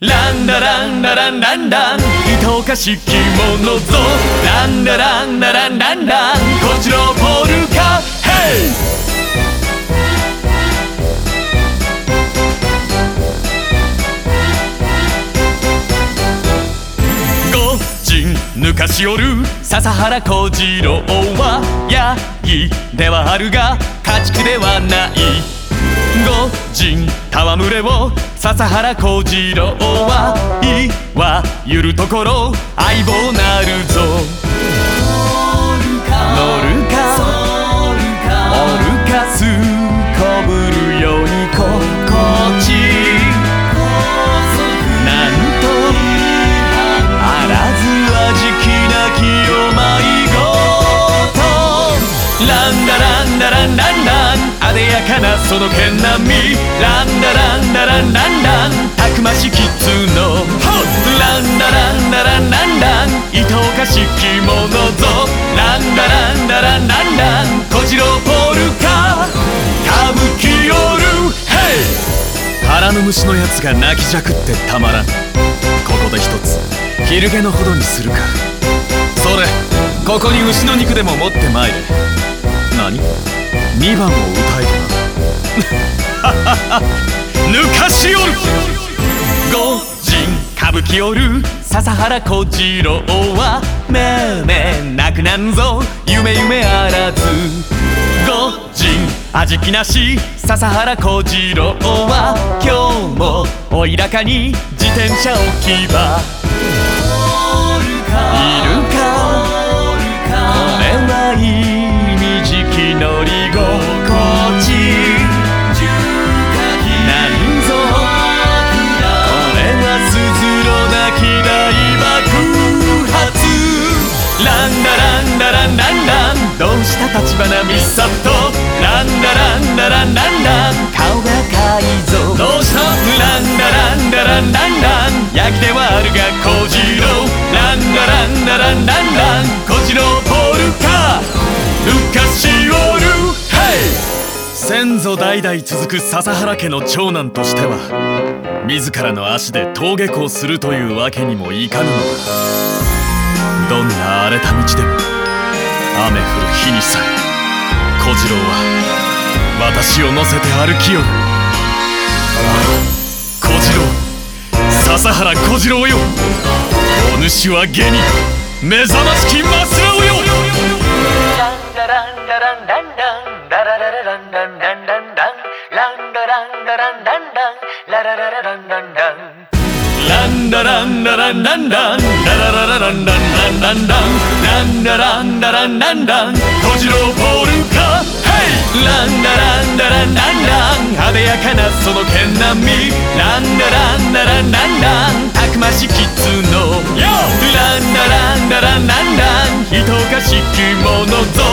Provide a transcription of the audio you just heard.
ランダランダランランラン。糸おかしきものぞ。ランダランダランランラン。こちらポルカヘイ！五人抜かしおる。笹原小次郎はヤギではあるが家畜ではない。五人戯れを笹原小次郎はいわゆるところ相棒なるぞ。その剣並み。ランダランダランランラン。たくましきつの。ランダランダランランラン。いとおかしきものぞ。ランダランダランラン。ラン小次郎ポルカ歌舞伎おるヘイ。腹の虫のやつが泣きじゃくってたまらん。ここで一つ。昼毛のほどにするか。それ。ここに牛の肉でも持ってまいれ。何？2番を歌えとな。抜かしおる五人歌舞伎おる笹原小次郎はめめ泣くなんぞ。夢夢あらず。五人味気なし笹原小次郎は今日もおいらかに自転車置き場。花美里ランダランダランランラン。顔が改造どうしたランダランダランランラン。焼きではあるが小次郎。ランダランダランランラン。小次郎ポルカ浮かしおる。ヘイ！先祖代々続く笹原家の長男としては自らの足で登下校するというわけにもいかぬのだ。どんな荒れた道でも雨降る日にさえ。小次郎は私を乗せて歩きよる。小次郎笹原小次郎よ。お主は下に目覚ましきマスラオよ。ランダランダランランランララララランラン。ランランランランダランダランランランララララランランラン。ランダランダランランランララララランランランランランランダランダラン。ランラン小次郎ポルかなその剣並み。ランダランダランランラン。たくましきつの。ランダランダランラン。ラン人がしきものぞ。